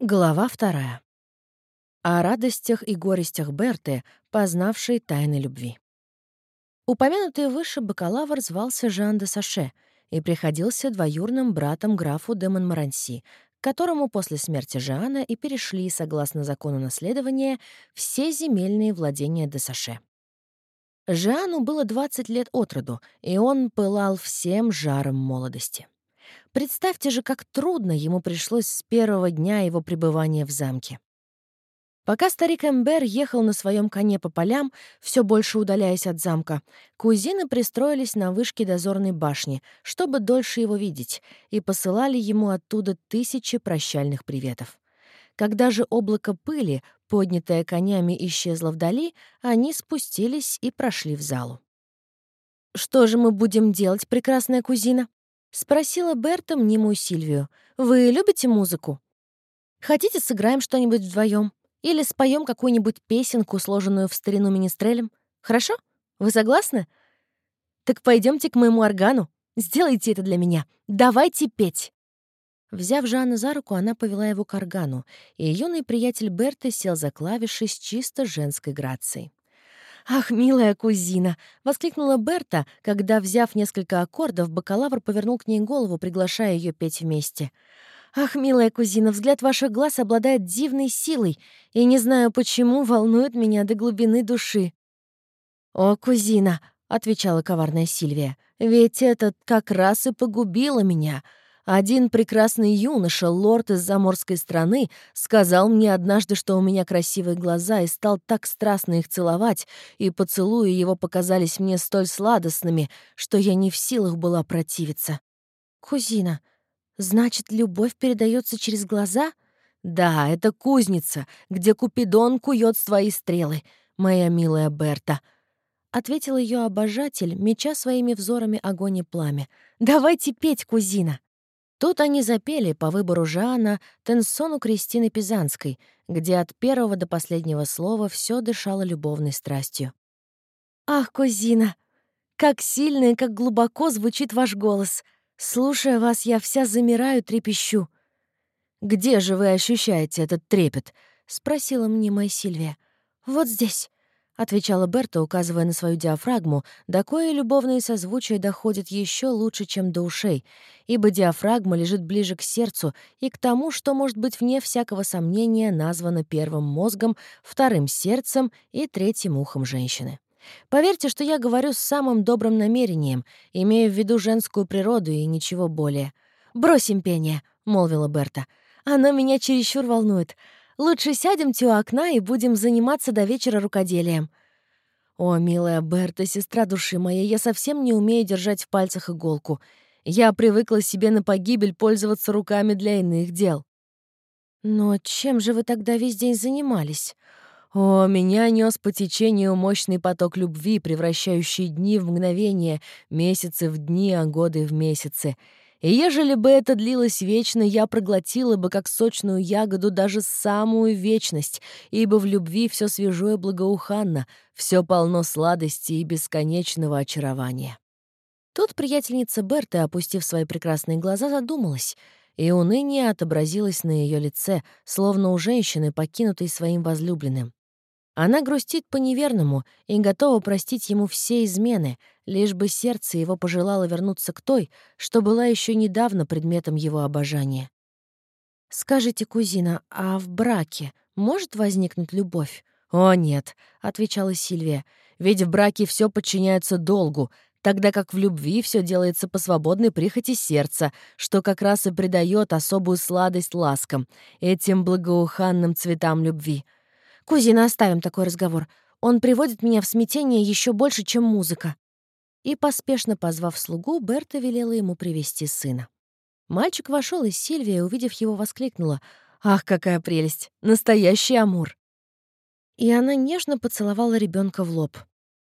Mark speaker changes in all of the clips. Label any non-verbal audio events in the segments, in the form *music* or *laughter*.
Speaker 1: Глава вторая. О радостях и горестях Берты, познавшей тайны любви. Упомянутый выше бакалавр звался Жан де Саше и приходился двоюрным братом графу де Монмаранси, которому после смерти Жана и перешли, согласно закону наследования, все земельные владения де Саше. Жану было 20 лет от роду, и он пылал всем жаром молодости. Представьте же, как трудно ему пришлось с первого дня его пребывания в замке. Пока старик Эмбер ехал на своем коне по полям, все больше удаляясь от замка, кузины пристроились на вышке дозорной башни, чтобы дольше его видеть, и посылали ему оттуда тысячи прощальных приветов. Когда же облако пыли, поднятое конями, исчезло вдали, они спустились и прошли в залу. «Что же мы будем делать, прекрасная кузина?» Спросила Берта мнимую Сильвию. «Вы любите музыку? Хотите, сыграем что-нибудь вдвоем? Или споем какую-нибудь песенку, сложенную в старину министрелем? Хорошо? Вы согласны? Так пойдемте к моему органу. Сделайте это для меня. Давайте петь!» Взяв Жанна за руку, она повела его к органу, и юный приятель Берты сел за клавиши с чисто женской грацией. «Ах, милая кузина!» — воскликнула Берта, когда, взяв несколько аккордов, бакалавр повернул к ней голову, приглашая ее петь вместе. «Ах, милая кузина, взгляд ваших глаз обладает дивной силой, и не знаю почему волнует меня до глубины души». «О, кузина!» — отвечала коварная Сильвия. «Ведь это как раз и погубило меня. Один прекрасный юноша, лорд из заморской страны, сказал мне однажды, что у меня красивые глаза, и стал так страстно их целовать, и поцелуи его показались мне столь сладостными, что я не в силах была противиться. «Кузина, значит, любовь передается через глаза?» «Да, это кузница, где Купидон кует свои стрелы, моя милая Берта», — ответил ее обожатель, меча своими взорами огонь и пламя. «Давайте петь, кузина!» Тут они запели по выбору Жана Тенсону Кристины Пизанской, где от первого до последнего слова все дышало любовной страстью. «Ах, кузина! Как сильно и как глубоко звучит ваш голос! Слушая вас, я вся замираю, трепещу!» «Где же вы ощущаете этот трепет?» — спросила мнимая Сильвия. «Вот здесь», — отвечала Берта, указывая на свою диафрагму, до кое любовные созвучия доходят еще лучше, чем до ушей, ибо диафрагма лежит ближе к сердцу и к тому, что, может быть, вне всякого сомнения, названо первым мозгом, вторым сердцем и третьим ухом женщины. Поверьте, что я говорю с самым добрым намерением, имея в виду женскую природу и ничего более. «Бросим пение», — молвила Берта. «Оно меня чересчур волнует. Лучше сядемте у окна и будем заниматься до вечера рукоделием». «О, милая Берта, сестра души моей, я совсем не умею держать в пальцах иголку. Я привыкла себе на погибель пользоваться руками для иных дел». «Но чем же вы тогда весь день занимались?» О, меня нес по течению мощный поток любви, превращающий дни в мгновения, месяцы в дни, а годы в месяцы. И ежели бы это длилось вечно, я проглотила бы, как сочную ягоду, даже самую вечность, ибо в любви все свежо и благоуханно, все полно сладости и бесконечного очарования. Тут приятельница Берты, опустив свои прекрасные глаза, задумалась, и уныние отобразилось на ее лице, словно у женщины, покинутой своим возлюбленным. Она грустит по неверному и готова простить ему все измены, лишь бы сердце его пожелало вернуться к той, что была еще недавно предметом его обожания. «Скажите, кузина, а в браке может возникнуть любовь?» «О, нет», — отвечала Сильвия, «ведь в браке все подчиняется долгу, тогда как в любви все делается по свободной прихоти сердца, что как раз и придает особую сладость ласкам, этим благоуханным цветам любви». «Кузина, оставим такой разговор. Он приводит меня в смятение еще больше, чем музыка». И, поспешно позвав слугу, Берта велела ему привести сына. Мальчик вошел, и Сильвия, увидев его, воскликнула. «Ах, какая прелесть! Настоящий амур!» И она нежно поцеловала ребенка в лоб.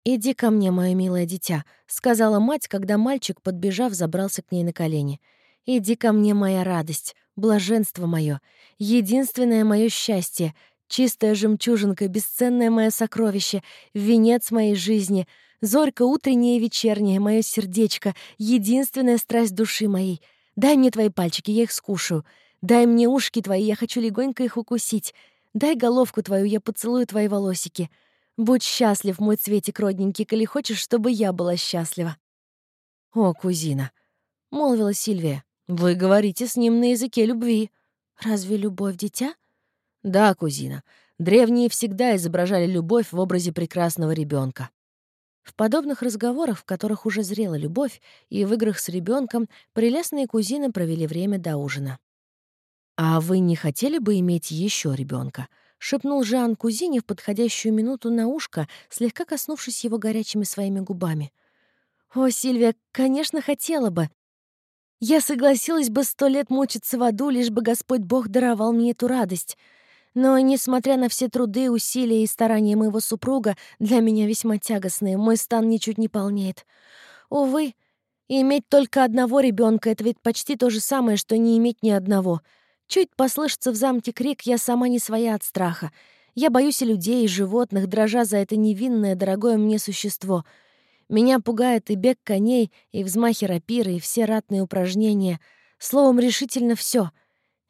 Speaker 1: «Иди ко мне, мое милое дитя», — сказала мать, когда мальчик, подбежав, забрался к ней на колени. «Иди ко мне, моя радость, блаженство мое, единственное мое счастье, Чистая жемчужинка, бесценное мое сокровище, венец моей жизни, зорька утренняя и вечерняя, мое сердечко, единственная страсть души моей. Дай мне твои пальчики, я их скушаю. Дай мне ушки твои, я хочу легонько их укусить. Дай головку твою, я поцелую твои волосики. Будь счастлив, мой цветик родненький, коли хочешь, чтобы я была счастлива». «О, кузина», — молвила Сильвия, — «вы говорите с ним на языке любви». «Разве любовь дитя?» «Да, кузина. Древние всегда изображали любовь в образе прекрасного ребенка. В подобных разговорах, в которых уже зрела любовь, и в играх с ребенком прелестные кузины провели время до ужина. «А вы не хотели бы иметь еще ребенка? шепнул Жан кузине в подходящую минуту на ушко, слегка коснувшись его горячими своими губами. «О, Сильвия, конечно, хотела бы. Я согласилась бы сто лет мучиться в аду, лишь бы Господь Бог даровал мне эту радость. Но, несмотря на все труды, усилия и старания моего супруга, для меня весьма тягостные, мой стан ничуть не полнеет. Увы, иметь только одного ребенка это ведь почти то же самое, что не иметь ни одного. Чуть послышится в замке крик, я сама не своя от страха. Я боюсь и людей, и животных, дрожа за это невинное, дорогое мне существо. Меня пугает и бег коней, и взмахи рапиры, и все ратные упражнения. Словом, решительно все.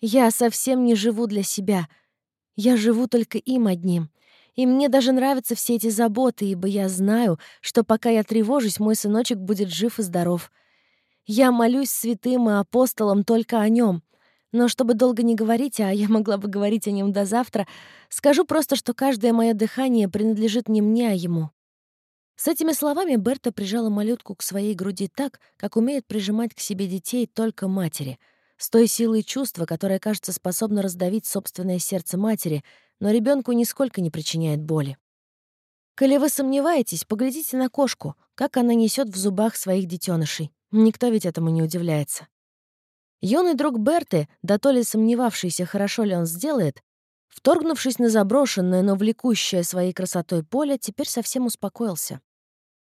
Speaker 1: Я совсем не живу для себя — я живу только им одним. И мне даже нравятся все эти заботы, ибо я знаю, что пока я тревожусь, мой сыночек будет жив и здоров. Я молюсь святым и апостолам только о нем. Но чтобы долго не говорить, а *laughs* я могла бы говорить о нем до завтра, скажу просто, что каждое мое дыхание принадлежит не мне, а ему. С этими словами Берта прижала малютку к своей груди так, как умеет прижимать к себе детей только матери — с той силой чувства, которая, кажется, способна раздавить собственное сердце матери, но ребенку нисколько не причиняет боли. Коли вы сомневаетесь, поглядите на кошку, как она несет в зубах своих детенышей. Никто ведь этому не удивляется. Юный друг Берты, да то ли сомневавшийся, хорошо ли он сделает, вторгнувшись на заброшенное, но влекущее своей красотой поле, теперь совсем успокоился.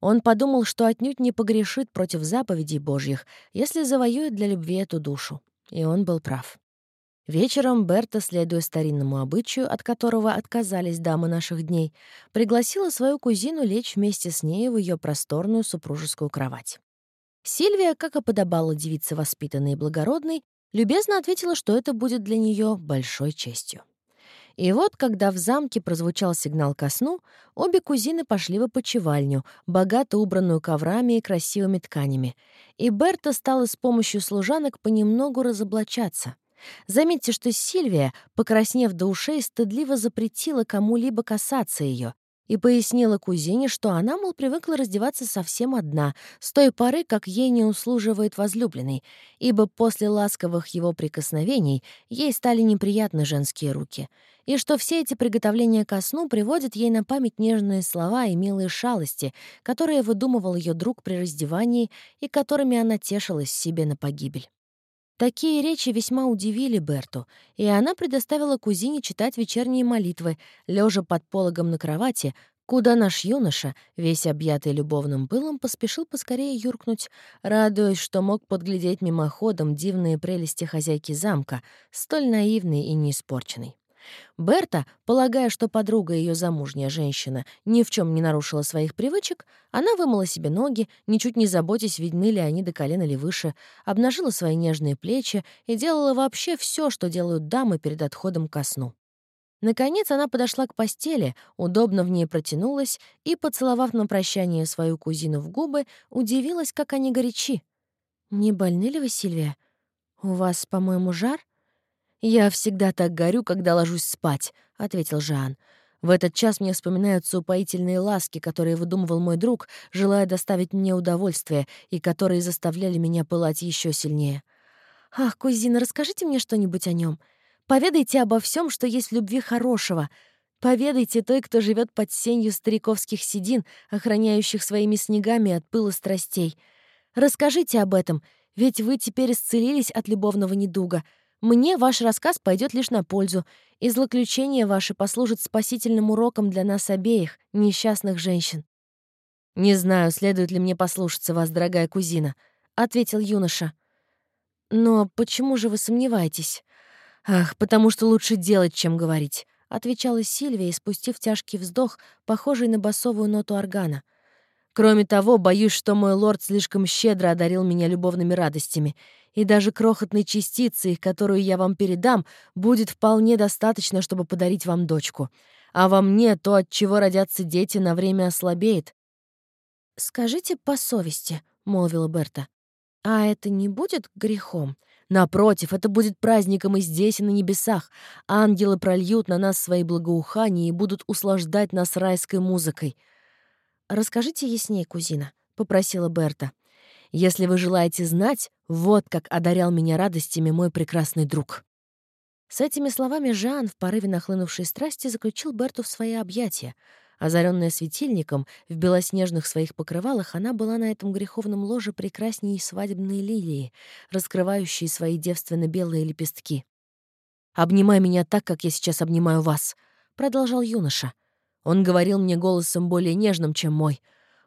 Speaker 1: Он подумал, что отнюдь не погрешит против заповедей Божьих, если завоюет для любви эту душу. И он был прав. Вечером Берта, следуя старинному обычаю, от которого отказались дамы наших дней, пригласила свою кузину лечь вместе с ней в ее просторную супружескую кровать. Сильвия, как и подобала девице воспитанной и благородной, любезно ответила, что это будет для нее большой честью. И вот, когда в замке прозвучал сигнал ко сну, обе кузины пошли в опочивальню, богато убранную коврами и красивыми тканями, и Берта стала с помощью служанок понемногу разоблачаться. Заметьте, что Сильвия, покраснев до ушей, стыдливо запретила кому-либо касаться ее, и пояснила кузине, что она, мол, привыкла раздеваться совсем одна, с той поры, как ей не услуживает возлюбленный, ибо после ласковых его прикосновений ей стали неприятны женские руки, и что все эти приготовления ко сну приводят ей на память нежные слова и милые шалости, которые выдумывал ее друг при раздевании и которыми она тешилась себе на погибель. Такие речи весьма удивили Берту, и она предоставила кузине читать вечерние молитвы, лежа под пологом на кровати, куда наш юноша, весь объятый любовным пылом, поспешил поскорее юркнуть, радуясь, что мог подглядеть мимоходом дивные прелести хозяйки замка, столь наивной и неиспорченной. Берта, полагая, что подруга ее замужняя женщина ни в чем не нарушила своих привычек, она вымыла себе ноги, ничуть не заботясь, видны ли они до колена или выше, обнажила свои нежные плечи и делала вообще все, что делают дамы перед отходом ко сну. Наконец она подошла к постели, удобно в ней протянулась и, поцеловав на прощание свою кузину в губы, удивилась, как они горячи. «Не больны ли вы, Сильвия? У вас, по-моему, жар?» «Я всегда так горю, когда ложусь спать», — ответил Жан. «В этот час мне вспоминаются упоительные ласки, которые выдумывал мой друг, желая доставить мне удовольствие, и которые заставляли меня пылать еще сильнее. Ах, кузина, расскажите мне что-нибудь о нем. Поведайте обо всем, что есть в любви хорошего. Поведайте той, кто живет под сенью стариковских седин, охраняющих своими снегами от пыла страстей. Расскажите об этом, ведь вы теперь исцелились от любовного недуга». Мне ваш рассказ пойдет лишь на пользу, и злоключения ваши послужат спасительным уроком для нас обеих, несчастных женщин». «Не знаю, следует ли мне послушаться вас, дорогая кузина», — ответил юноша. «Но почему же вы сомневаетесь?» «Ах, потому что лучше делать, чем говорить», — отвечала Сильвия, спустив тяжкий вздох, похожий на басовую ноту органа. Кроме того, боюсь, что мой лорд слишком щедро одарил меня любовными радостями, и даже крохотной частицы которую я вам передам, будет вполне достаточно, чтобы подарить вам дочку. А во мне то, от чего родятся дети, на время ослабеет. «Скажите по совести», — молвила Берта, — «а это не будет грехом?» Напротив, это будет праздником и здесь, и на небесах. Ангелы прольют на нас свои благоухания и будут услаждать нас райской музыкой. «Расскажите яснее, кузина», — попросила Берта. «Если вы желаете знать, вот как одарял меня радостями мой прекрасный друг». С этими словами Жан в порыве нахлынувшей страсти заключил Берту в свои объятия. Озаренная светильником, в белоснежных своих покрывалах, она была на этом греховном ложе прекрасней свадебной лилии, раскрывающей свои девственно-белые лепестки. «Обнимай меня так, как я сейчас обнимаю вас», — продолжал юноша. Он говорил мне голосом более нежным, чем мой.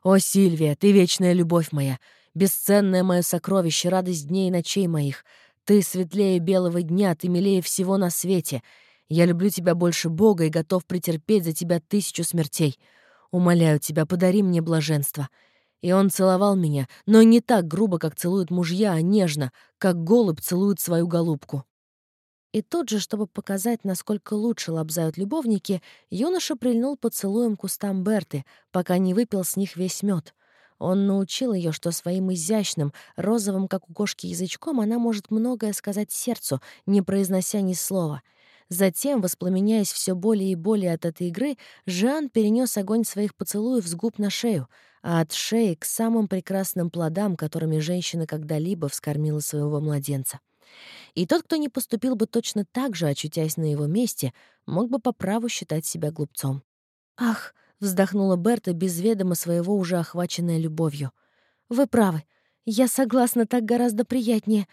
Speaker 1: «О, Сильвия, ты вечная любовь моя, бесценное мое сокровище, радость дней и ночей моих. Ты светлее белого дня, ты милее всего на свете. Я люблю тебя больше Бога и готов претерпеть за тебя тысячу смертей. Умоляю тебя, подари мне блаженство». И он целовал меня, но не так грубо, как целуют мужья, а нежно, как голубь целует свою голубку. И тут же, чтобы показать, насколько лучше лобзают любовники, юноша прильнул поцелуем к устам Берты, пока не выпил с них весь мед. Он научил ее, что своим изящным, розовым, как у кошки, язычком она может многое сказать сердцу, не произнося ни слова. Затем, воспламеняясь все более и более от этой игры, Жан перенес огонь своих поцелуев с губ на шею, а от шеи к самым прекрасным плодам, которыми женщина когда-либо вскормила своего младенца. И тот, кто не поступил бы точно так же, очутясь на его месте, мог бы по праву считать себя глупцом. «Ах!» — вздохнула Берта, без ведома своего уже охваченная любовью. «Вы правы. Я согласна, так гораздо приятнее.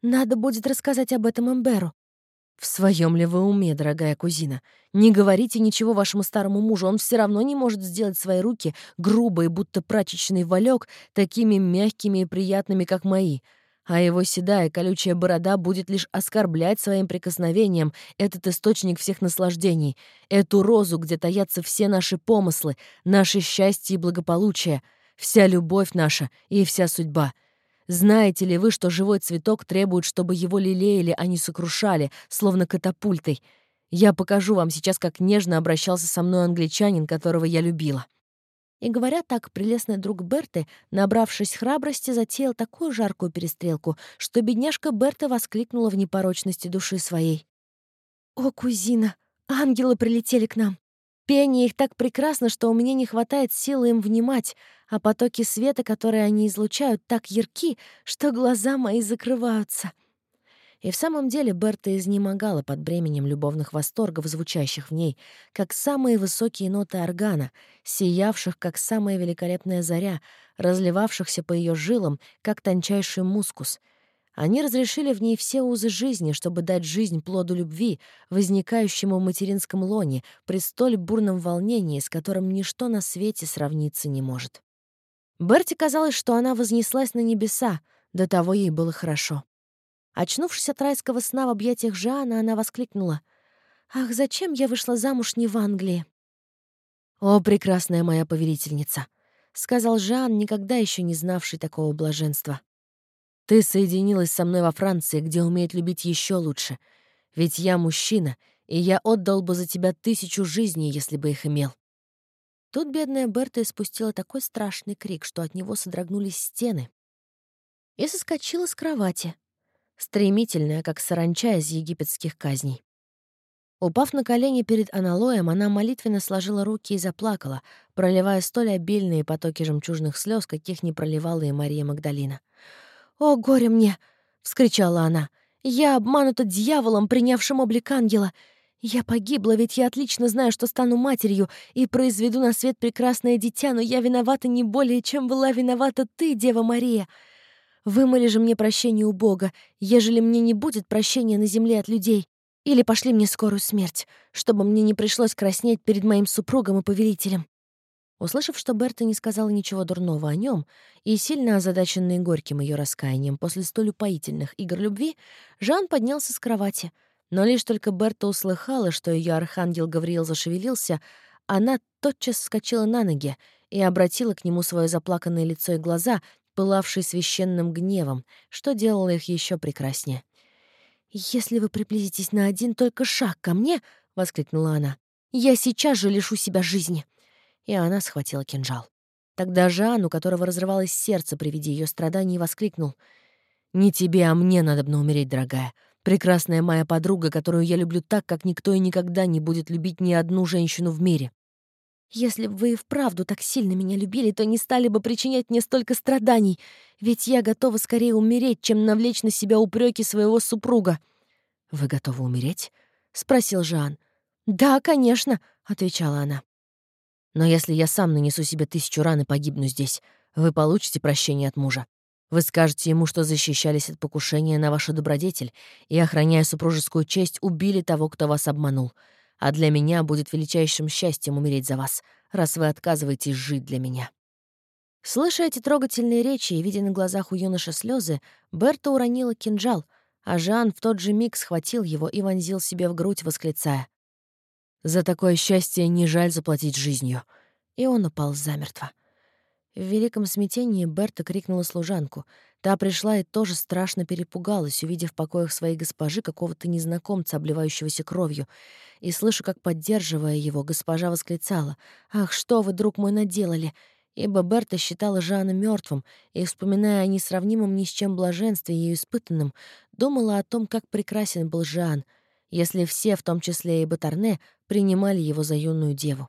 Speaker 1: Надо будет рассказать об этом Эмберу». «В своем ли вы уме, дорогая кузина? Не говорите ничего вашему старому мужу, он все равно не может сделать свои руки, грубые, будто прачечный валек, такими мягкими и приятными, как мои а его седая колючая борода будет лишь оскорблять своим прикосновением этот источник всех наслаждений, эту розу, где таятся все наши помыслы, наше счастье и благополучие, вся любовь наша и вся судьба. Знаете ли вы, что живой цветок требует, чтобы его лелеяли, а не сокрушали, словно катапультой? Я покажу вам сейчас, как нежно обращался со мной англичанин, которого я любила. И говоря так, прелестный друг Берты, набравшись храбрости, затеял такую жаркую перестрелку, что бедняжка Берта воскликнула в непорочности души своей. «О, кузина, ангелы прилетели к нам! Пение их так прекрасно, что у меня не хватает силы им внимать, а потоки света, которые они излучают, так ярки, что глаза мои закрываются. И в самом деле Берта изнемогала под бременем любовных восторгов, звучащих в ней, как самые высокие ноты органа, сиявших, как самая великолепная заря, разливавшихся по ее жилам, как тончайший мускус. Они разрешили в ней все узы жизни, чтобы дать жизнь плоду любви, возникающему в материнском лоне, при столь бурном волнении, с которым ничто на свете сравниться не может. Берти казалось, что она вознеслась на небеса, до того ей было хорошо. Очнувшись от райского сна в объятиях Жана, она воскликнула. «Ах, зачем я вышла замуж не в Англии?» «О, прекрасная моя повелительница!» — сказал Жан, никогда еще не знавший такого блаженства. «Ты соединилась со мной во Франции, где умеет любить еще лучше. Ведь я мужчина, и я отдал бы за тебя тысячу жизней, если бы их имел». Тут бедная Берта испустила такой страшный крик, что от него содрогнулись стены, и соскочила с кровати, стремительная, как саранча из египетских казней. Упав на колени перед аналоем, она молитвенно сложила руки и заплакала, проливая столь обильные потоки жемчужных слез, каких не проливала и Мария Магдалина. «О, горе мне!» — вскричала она. «Я обманута дьяволом, принявшим облик ангела. Я погибла, ведь я отлично знаю, что стану матерью и произведу на свет прекрасное дитя, но я виновата не более, чем была виновата ты, Дева Мария. Вымоли же мне прощение у Бога, ежели мне не будет прощения на земле от людей. Или пошли мне скорую смерть, чтобы мне не пришлось краснеть перед моим супругом и повелителем». Услышав, что Берта не сказала ничего дурного о нем, и сильно озадаченный горьким ее раскаянием после столь упоительных игр любви, Жан поднялся с кровати. Но лишь только Берта услыхала, что ее архангел Гавриил зашевелился, она тотчас вскочила на ноги и обратила к нему свое заплаканное лицо и глаза, пылавшие священным гневом, что делало их еще прекраснее. «Если вы приблизитесь на один только шаг ко мне», — воскликнула она, — «я сейчас же лишу себя жизни». И она схватила кинжал. Тогда Жан, у которого разрывалось сердце при виде ее страданий, воскликнул. «Не тебе, а мне надо бы умереть, дорогая. Прекрасная моя подруга, которую я люблю так, как никто и никогда не будет любить ни одну женщину в мире». «Если бы вы и вправду так сильно меня любили, то не стали бы причинять мне столько страданий, ведь я готова скорее умереть, чем навлечь на себя упреки своего супруга». «Вы готовы умереть?» — спросил Жан. «Да, конечно», — отвечала она. Но если я сам нанесу себе тысячу ран и погибну здесь, вы получите прощение от мужа. Вы скажете ему, что защищались от покушения на вашу добродетель и, охраняя супружескую честь, убили того, кто вас обманул. А для меня будет величайшим счастьем умереть за вас, раз вы отказываетесь жить для меня». Слыша эти трогательные речи и видя на глазах у юноши слезы, Берта уронила кинжал, а Жан в тот же миг схватил его и вонзил себе в грудь, восклицая. За такое счастье не жаль заплатить жизнью. И он упал замертво. В великом смятении Берта крикнула служанку. Та пришла и тоже страшно перепугалась, увидев в покоях своей госпожи какого-то незнакомца, обливающегося кровью. И, слыша, как, поддерживая его, госпожа восклицала. «Ах, что вы, друг мой, наделали!» Ибо Берта считала Жана мертвым и, вспоминая о несравнимом ни с чем блаженстве ее испытанном, думала о том, как прекрасен был Жан — если все, в том числе и Батарне, принимали его за юную деву.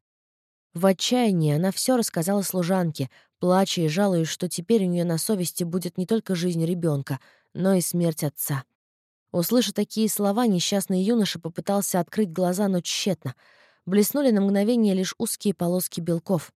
Speaker 1: В отчаянии она все рассказала служанке, плача и жалуясь, что теперь у нее на совести будет не только жизнь ребенка, но и смерть отца. Услышав такие слова, несчастный юноша попытался открыть глаза, но тщетно. Блеснули на мгновение лишь узкие полоски белков.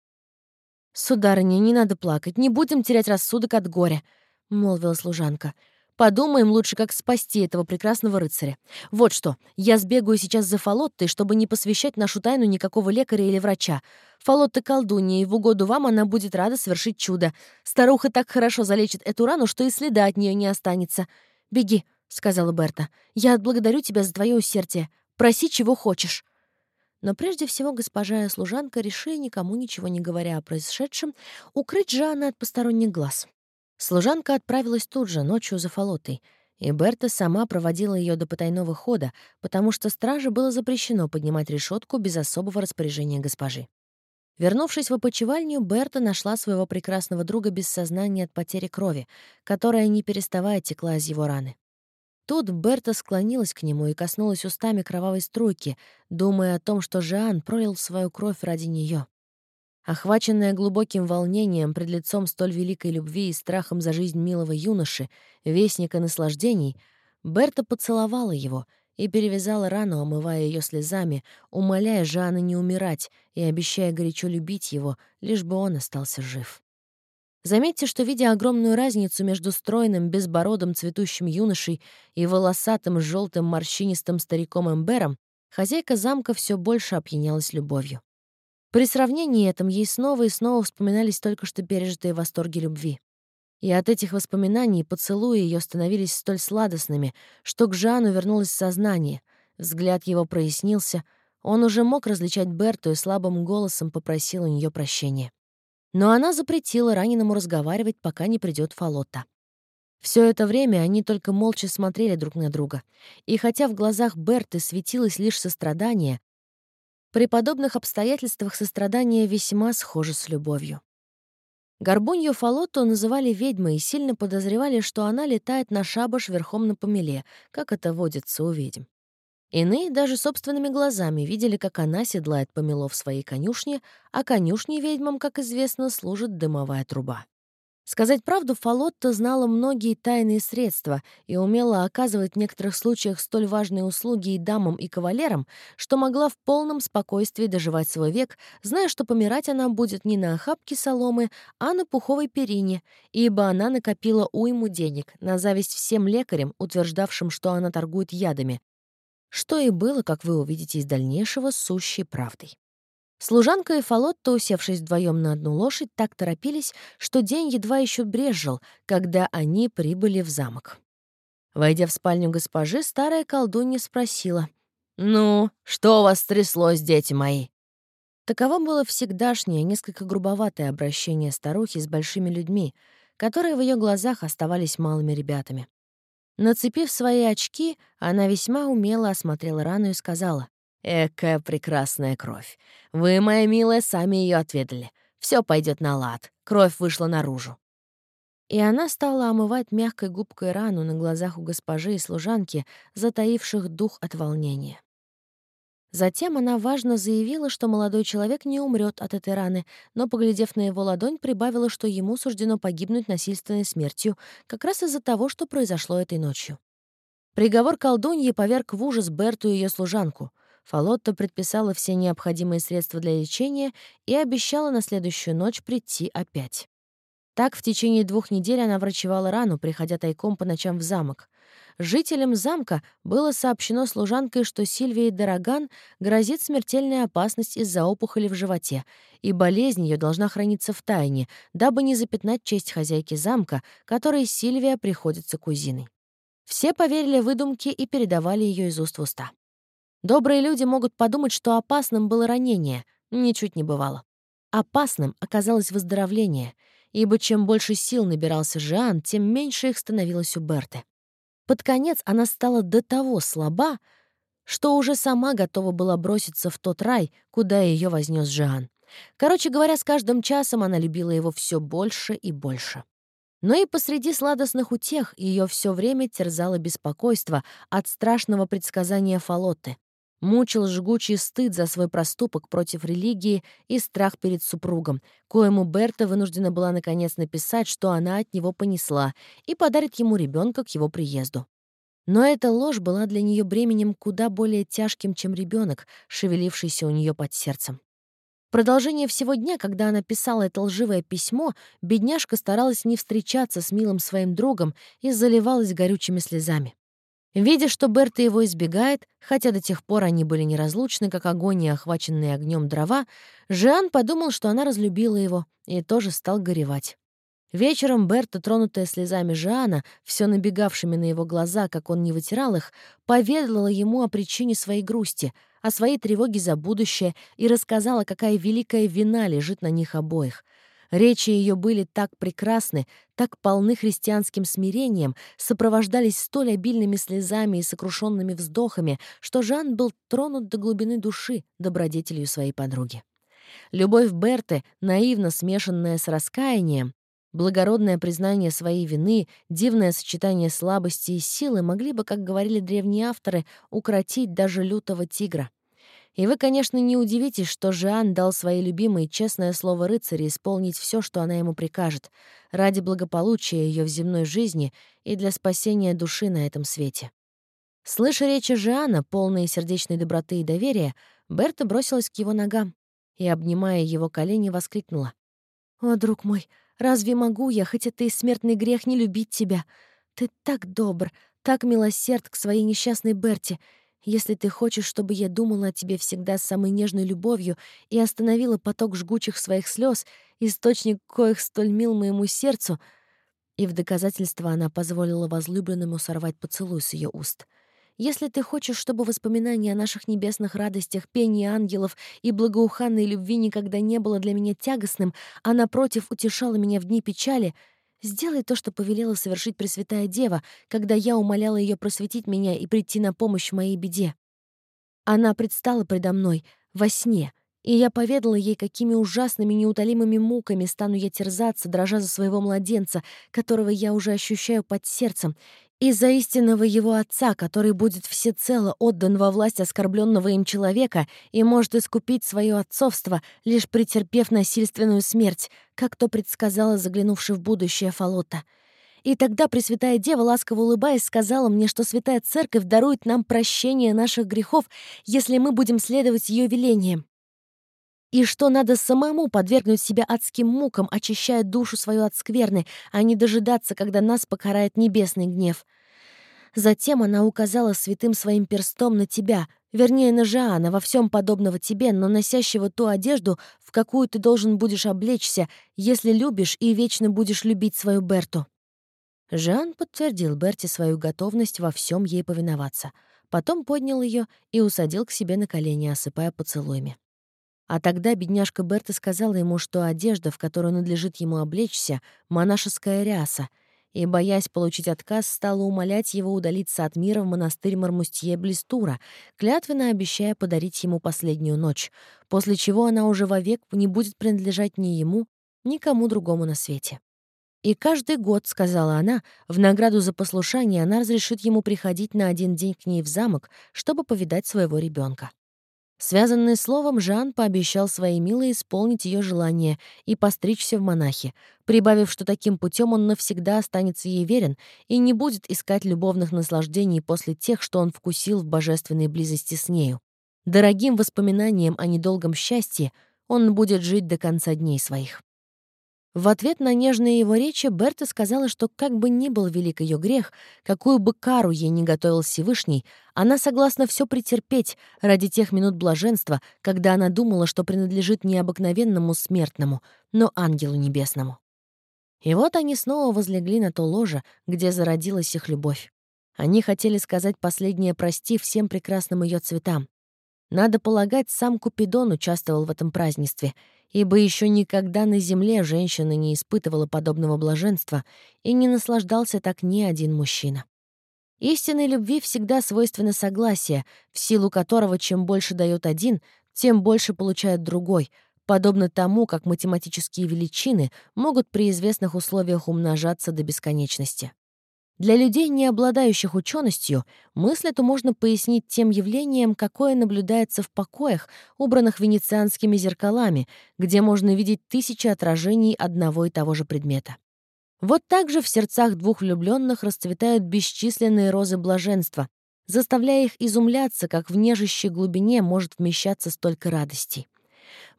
Speaker 1: «Сударыня, не надо плакать, не будем терять рассудок от горя», — молвила служанка. Подумаем лучше, как спасти этого прекрасного рыцаря. Вот что, я сбегаю сейчас за Фалоттой, чтобы не посвящать нашу тайну никакого лекаря или врача. Фалотта колдунья, и в угоду вам она будет рада совершить чудо. Старуха так хорошо залечит эту рану, что и следа от нее не останется. «Беги», — сказала Берта. «Я отблагодарю тебя за твое усердие. Проси, чего хочешь». Но прежде всего госпожа и служанка решили, никому ничего не говоря о происшедшем, укрыть Жанна от посторонних глаз. Служанка отправилась тут же, ночью за Фалотой, и Берта сама проводила ее до потайного хода, потому что страже было запрещено поднимать решетку без особого распоряжения госпожи. Вернувшись в опочивальню, Берта нашла своего прекрасного друга без сознания от потери крови, которая, не переставая, текла из его раны. Тут Берта склонилась к нему и коснулась устами кровавой струйки, думая о том, что Жан пролил свою кровь ради нее. Охваченная глубоким волнением пред лицом столь великой любви и страхом за жизнь милого юноши, вестника наслаждений, Берта поцеловала его и перевязала рану, омывая ее слезами, умоляя Жана не умирать и обещая горячо любить его, лишь бы он остался жив. Заметьте, что, видя огромную разницу между стройным, безбородым цветущим юношей и волосатым, желтым, морщинистым стариком Эмбером, хозяйка замка все больше опьянялась любовью. При сравнении этом ей снова и снова вспоминались только что пережитые восторги любви. И от этих воспоминаний поцелуи ее становились столь сладостными, что к Жану вернулось сознание, взгляд его прояснился, он уже мог различать Берту и слабым голосом попросил у нее прощения. Но она запретила раненому разговаривать, пока не придет Фалота. Все это время они только молча смотрели друг на друга, и хотя в глазах Берты светилось лишь сострадание, при подобных обстоятельствах сострадание весьма схоже с любовью. Горбунью Фалоту называли ведьмой и сильно подозревали, что она летает на шабаш верхом на помеле, как это водится у ведьм. Иные даже собственными глазами видели, как она седлает помело в своей конюшне, а конюшней ведьмам, как известно, служит дымовая труба. Сказать правду, Фалотта знала многие тайные средства и умела оказывать в некоторых случаях столь важные услуги и дамам, и кавалерам, что могла в полном спокойствии доживать свой век, зная, что помирать она будет не на охапке соломы, а на пуховой перине, ибо она накопила уйму денег, на зависть всем лекарям, утверждавшим, что она торгует ядами, что и было, как вы увидите из дальнейшего, сущей правдой. Служанка и Фалотта, усевшись вдвоем на одну лошадь, так торопились, что день едва еще брезжил, когда они прибыли в замок. Войдя в спальню госпожи, старая колдунья спросила. «Ну, что у вас стряслось, дети мои?» Таково было всегдашнее, несколько грубоватое обращение старухи с большими людьми, которые в ее глазах оставались малыми ребятами. Нацепив свои очки, она весьма умело осмотрела рану и сказала, «Экая прекрасная кровь. Вы, моя милая, сами ее отведали. Все пойдет на лад. Кровь вышла наружу». И она стала омывать мягкой губкой рану на глазах у госпожи и служанки, затаивших дух от волнения. Затем она важно заявила, что молодой человек не умрет от этой раны, но, поглядев на его ладонь, прибавила, что ему суждено погибнуть насильственной смертью как раз из-за того, что произошло этой ночью. Приговор колдуньи поверг в ужас Берту и ее служанку. Фалотта предписала все необходимые средства для лечения и обещала на следующую ночь прийти опять. Так в течение двух недель она врачевала рану, приходя тайком по ночам в замок. Жителям замка было сообщено служанкой, что Сильвии Дороган грозит смертельная опасность из-за опухоли в животе, и болезнь ее должна храниться в тайне, дабы не запятнать честь хозяйки замка, которой Сильвия приходится кузиной. Все поверили выдумке и передавали ее из уст в уста. Добрые люди могут подумать, что опасным было ранение. Ничуть не бывало. Опасным оказалось выздоровление, ибо чем больше сил набирался Жан, тем меньше их становилось у Берты. Под конец она стала до того слаба, что уже сама готова была броситься в тот рай, куда ее вознес Жан. Короче говоря, с каждым часом она любила его все больше и больше. Но и посреди сладостных утех ее все время терзало беспокойство от страшного предсказания Фалоты. Мучил жгучий стыд за свой проступок против религии и страх перед супругом, коему Берта вынуждена была наконец написать, что она от него понесла, и подарит ему ребенка к его приезду. Но эта ложь была для нее бременем куда более тяжким, чем ребенок, шевелившийся у нее под сердцем. Продолжение всего дня, когда она писала это лживое письмо, бедняжка старалась не встречаться с милым своим другом и заливалась горючими слезами. Видя, что Берта его избегает, хотя до тех пор они были неразлучны, как огонь и охваченные огнем дрова, Жан подумал, что она разлюбила его, и тоже стал горевать. Вечером Берта, тронутая слезами Жана, все набегавшими на его глаза, как он не вытирал их, поведала ему о причине своей грусти, о своей тревоге за будущее и рассказала, какая великая вина лежит на них обоих — Речи ее были так прекрасны, так полны христианским смирением, сопровождались столь обильными слезами и сокрушенными вздохами, что Жан был тронут до глубины души добродетелью своей подруги. Любовь Берты, наивно смешанная с раскаянием, благородное признание своей вины, дивное сочетание слабости и силы могли бы, как говорили древние авторы, укротить даже лютого тигра. И вы, конечно, не удивитесь, что Жан дал своей любимой честное слово рыцаря исполнить все, что она ему прикажет, ради благополучия ее в земной жизни и для спасения души на этом свете. Слыша речи Жана, полные сердечной доброты и доверия, Берта бросилась к его ногам и, обнимая его колени, воскликнула. «О, друг мой, разве могу я, хоть это и смертный грех, не любить тебя? Ты так добр, так милосерд к своей несчастной Берте, если ты хочешь, чтобы я думала о тебе всегда с самой нежной любовью и остановила поток жгучих своих слез, источник коих столь мил моему сердцу, и в доказательство она позволила возлюбленному сорвать поцелуй с ее уст. Если ты хочешь, чтобы воспоминания о наших небесных радостях, пении ангелов и благоуханной любви никогда не было для меня тягостным, а, напротив, утешало меня в дни печали — Сделай то, что повелела совершить Пресвятая Дева, когда я умоляла ее просветить меня и прийти на помощь в моей беде. Она предстала предо мной во сне, и я поведала ей, какими ужасными неутолимыми муками стану я терзаться, дрожа за своего младенца, которого я уже ощущаю под сердцем, из-за истинного его отца, который будет всецело отдан во власть оскорбленного им человека и может искупить свое отцовство, лишь претерпев насильственную смерть, как то предсказала заглянувший в будущее Фалота. И тогда Пресвятая Дева, ласково улыбаясь, сказала мне, что Святая Церковь дарует нам прощение наших грехов, если мы будем следовать ее велениям и что надо самому подвергнуть себя адским мукам, очищая душу свою от скверны, а не дожидаться, когда нас покарает небесный гнев. Затем она указала святым своим перстом на тебя, вернее, на Жаана, во всем подобного тебе, но носящего ту одежду, в какую ты должен будешь облечься, если любишь и вечно будешь любить свою Берту. Жан подтвердил Берте свою готовность во всем ей повиноваться. Потом поднял ее и усадил к себе на колени, осыпая поцелуями. А тогда бедняжка Берта сказала ему, что одежда, в которую надлежит ему облечься, — монашеская ряса, и, боясь получить отказ, стала умолять его удалиться от мира в монастырь Мармустье Блистура, клятвенно обещая подарить ему последнюю ночь, после чего она уже вовек не будет принадлежать ни ему, ни кому другому на свете. И каждый год, — сказала она, — в награду за послушание она разрешит ему приходить на один день к ней в замок, чтобы повидать своего ребенка. Связанный словом, Жан пообещал своей милой исполнить ее желание и постричься в монахи, прибавив, что таким путем он навсегда останется ей верен и не будет искать любовных наслаждений после тех, что он вкусил в божественной близости с нею. Дорогим воспоминанием о недолгом счастье он будет жить до конца дней своих. В ответ на нежные его речи Берта сказала, что как бы ни был велик ее грех, какую бы кару ей не готовил Всевышний, она согласна все претерпеть ради тех минут блаженства, когда она думала, что принадлежит не обыкновенному смертному, но ангелу небесному. И вот они снова возлегли на то ложе, где зародилась их любовь. Они хотели сказать последнее «прости» всем прекрасным ее цветам. Надо полагать, сам Купидон участвовал в этом празднестве — ибо еще никогда на земле женщина не испытывала подобного блаженства и не наслаждался так ни один мужчина. Истинной любви всегда свойственно согласие, в силу которого чем больше дает один, тем больше получает другой, подобно тому, как математические величины могут при известных условиях умножаться до бесконечности. Для людей, не обладающих ученостью, мысль эту можно пояснить тем явлением, какое наблюдается в покоях, убранных венецианскими зеркалами, где можно видеть тысячи отражений одного и того же предмета. Вот так же в сердцах двух влюбленных расцветают бесчисленные розы блаженства, заставляя их изумляться, как в нежащей глубине может вмещаться столько радостей.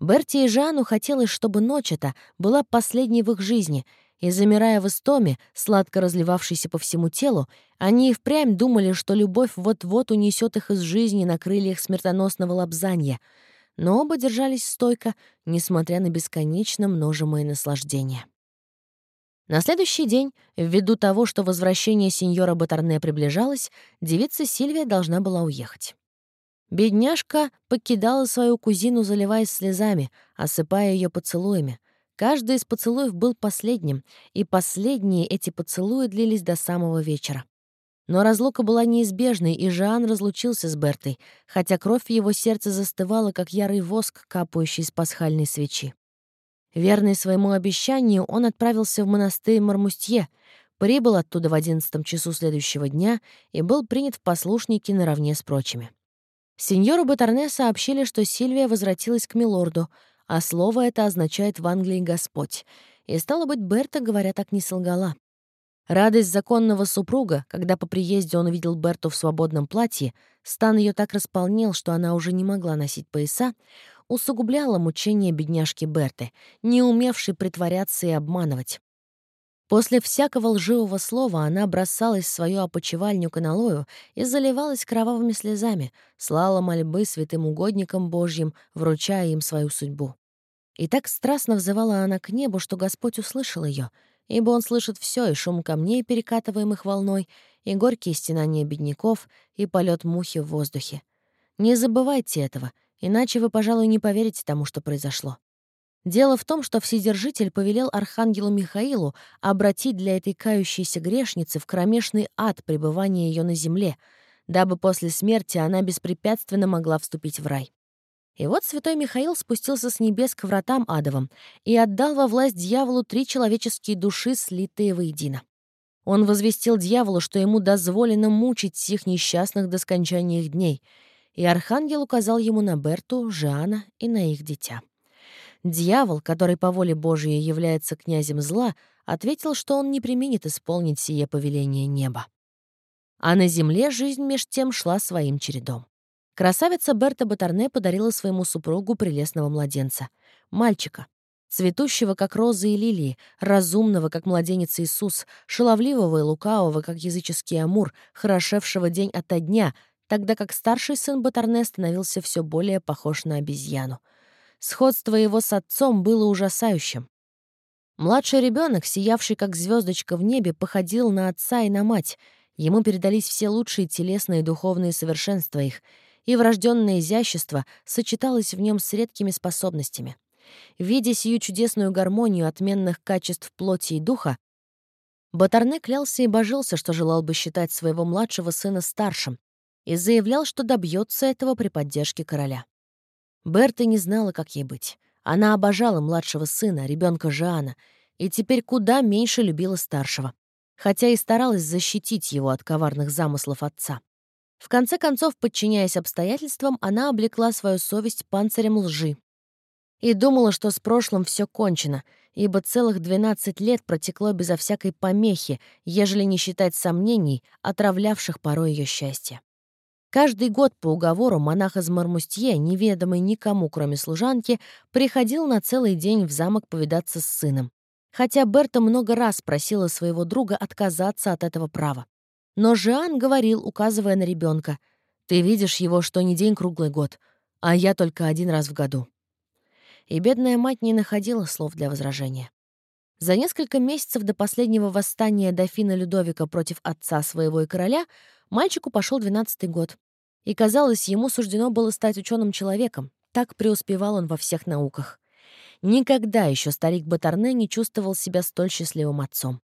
Speaker 1: Берти и Жану хотелось, чтобы ночь эта была последней в их жизни — и, замирая в истоме, сладко разливавшейся по всему телу, они и впрямь думали, что любовь вот-вот унесет их из жизни на крыльях смертоносного лапзанья. Но оба держались стойко, несмотря на бесконечно множимое наслаждение. На следующий день, ввиду того, что возвращение сеньора Батарне приближалось, девица Сильвия должна была уехать. Бедняжка покидала свою кузину, заливаясь слезами, осыпая ее поцелуями, Каждый из поцелуев был последним, и последние эти поцелуи длились до самого вечера. Но разлука была неизбежной, и Жан разлучился с Бертой, хотя кровь в его сердце застывала, как ярый воск, капающий из пасхальной свечи. Верный своему обещанию, он отправился в монастырь Мармустье, прибыл оттуда в одиннадцатом часу следующего дня и был принят в послушники наравне с прочими. Сеньору Батарне сообщили, что Сильвия возвратилась к милорду, а слово это означает в Англии «Господь». И, стало быть, Берта, говоря так, не солгала. Радость законного супруга, когда по приезде он увидел Берту в свободном платье, стан ее так располнел, что она уже не могла носить пояса, усугубляла мучение бедняжки Берты, не умевшей притворяться и обманывать. После всякого лживого слова она бросалась в свою опочивальню к аналою и заливалась кровавыми слезами, слала мольбы святым угодникам Божьим, вручая им свою судьбу. И так страстно взывала она к небу, что Господь услышал ее, ибо Он слышит все и шум камней, перекатываемых волной, и горькие стенания бедняков, и полет мухи в воздухе. Не забывайте этого, иначе вы, пожалуй, не поверите тому, что произошло. Дело в том, что Вседержитель повелел архангелу Михаилу обратить для этой кающейся грешницы в кромешный ад пребывания ее на земле, дабы после смерти она беспрепятственно могла вступить в рай. И вот святой Михаил спустился с небес к вратам адовым и отдал во власть дьяволу три человеческие души, слитые воедино. Он возвестил дьяволу, что ему дозволено мучить всех несчастных до скончания их дней, и архангел указал ему на Берту, Жана и на их дитя. Дьявол, который по воле Божией является князем зла, ответил, что он не применит исполнить сие повеление неба. А на земле жизнь меж тем шла своим чередом. Красавица Берта Батарне подарила своему супругу прелестного младенца. Мальчика. Цветущего, как розы и лилии, разумного, как младенец Иисус, шаловливого и лукавого, как языческий амур, хорошевшего день ото дня, тогда как старший сын Батарне становился все более похож на обезьяну. Сходство его с отцом было ужасающим. Младший ребенок, сиявший как звездочка в небе, походил на отца и на мать. Ему передались все лучшие телесные и духовные совершенства их — и врожденное изящество сочеталось в нем с редкими способностями. Видя сию чудесную гармонию отменных качеств плоти и духа, Батарне клялся и божился, что желал бы считать своего младшего сына старшим, и заявлял, что добьется этого при поддержке короля. Берта не знала, как ей быть. Она обожала младшего сына, ребенка Жана, и теперь куда меньше любила старшего, хотя и старалась защитить его от коварных замыслов отца. В конце концов, подчиняясь обстоятельствам, она облекла свою совесть панцирем лжи и думала, что с прошлым все кончено, ибо целых 12 лет протекло безо всякой помехи, ежели не считать сомнений, отравлявших порой ее счастье. Каждый год по уговору монах из Мармустье, неведомый никому, кроме служанки, приходил на целый день в замок повидаться с сыном. Хотя Берта много раз просила своего друга отказаться от этого права. Но Жиан говорил, указывая на ребенка, «Ты видишь его что ни день круглый год, а я только один раз в году». И бедная мать не находила слов для возражения. За несколько месяцев до последнего восстания дофина Людовика против отца своего и короля мальчику пошел двенадцатый год. И, казалось, ему суждено было стать ученым человеком. Так преуспевал он во всех науках. Никогда еще старик Батарне не чувствовал себя столь счастливым отцом.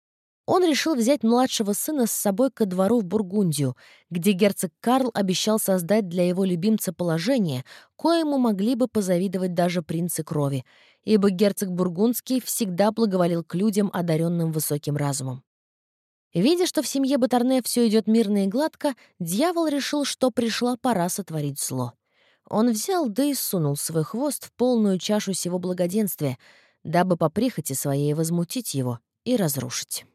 Speaker 1: Он решил взять младшего сына с собой ко двору в Бургундию, где герцог Карл обещал создать для его любимца положение, коему могли бы позавидовать даже принцы крови, ибо герцог Бургундский всегда благоволил к людям, одаренным высоким разумом. Видя, что в семье Батарне все идет мирно и гладко, дьявол решил, что пришла пора сотворить зло. Он взял да и сунул свой хвост в полную чашу сего благоденствия, дабы по прихоти своей возмутить его и разрушить.